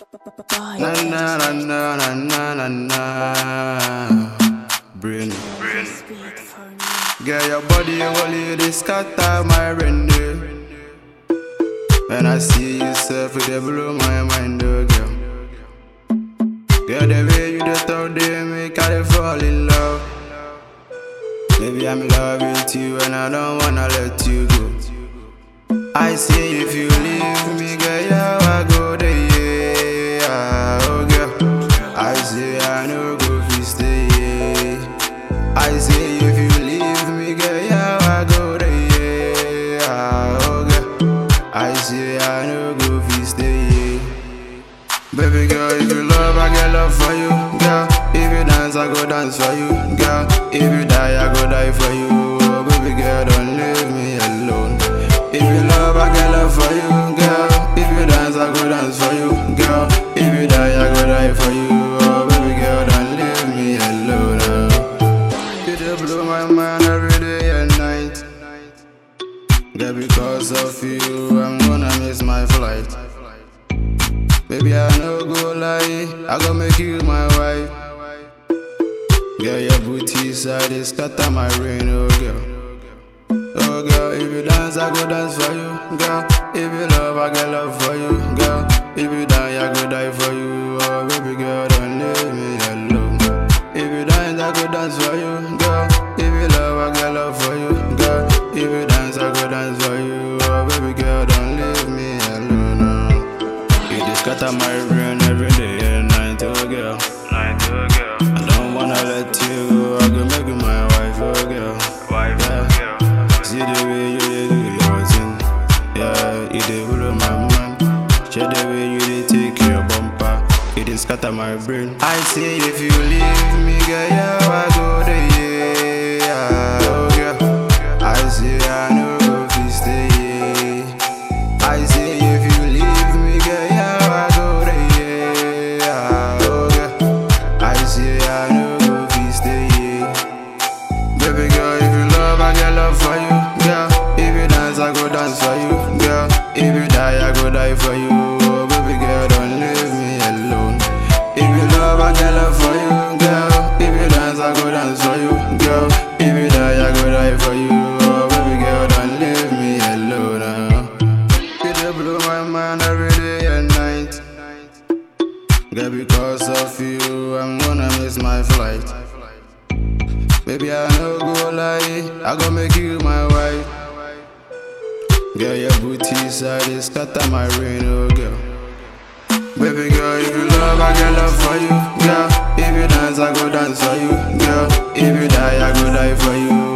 Na na na na na na na na. Brain, brain. Girl, your body only scatter my reindeer. When I see you surf, it blow my mind, oh girl. Girl, the way you the talk, they make I fall in love. Baby, I'm in love with you and I don't wanna let you go. I say if you leave me, go yeah. Baby girl, if you love, I get love for you, girl. If you dance, I go dance for you, girl. If you die, I go die for you. Oh, baby girl, don't leave me alone. If you love, I get love for you, girl. If you dance, I go dance for you, girl. If you die, I go die for you. Oh, baby girl, don't leave me alone. Oh. You just blow my mind every day and night. Girl, because of you, I'm gonna miss my flight. Baby, I no go lie, I go make you my wife. Girl, your booty side is scatter my brain, oh girl. Oh girl, if you dance, I go dance for you, girl. If you love, I get love for you, girl. If you die, I go die for you, oh baby girl, don't leave me alone. If you dance, I go dance for you, girl. If you love, I get love for you, girl. If you dance, I go dance You just scatter my brain every day and night, oh girl. Night to a girl, I don't wanna let you go. I can make you my wife, oh girl. wife Yeah. girl. See the way you dey do your thing. Yeah, you dey blow my mind. Share the way you dey take your bumper. It dey scatter my brain. I say if you leave me, girl, yeah, I go girl. If you die, I go die for you. Oh, baby girl, don't leave me alone. If you love, I get love for you, girl. If you dance, I go dance for you, girl. If you die, I go die for you. Oh, baby girl, don't leave me alone. You dey blow my mind every day and night. Girl, because of you, I'm gonna miss my flight. Baby, I no go lie, I go make you my. Girl, your booty side is scatter my brain, oh girl. Baby girl, if you love, I get love for you, girl. If you dance, I go dance for you, girl. If you die, I go die for you,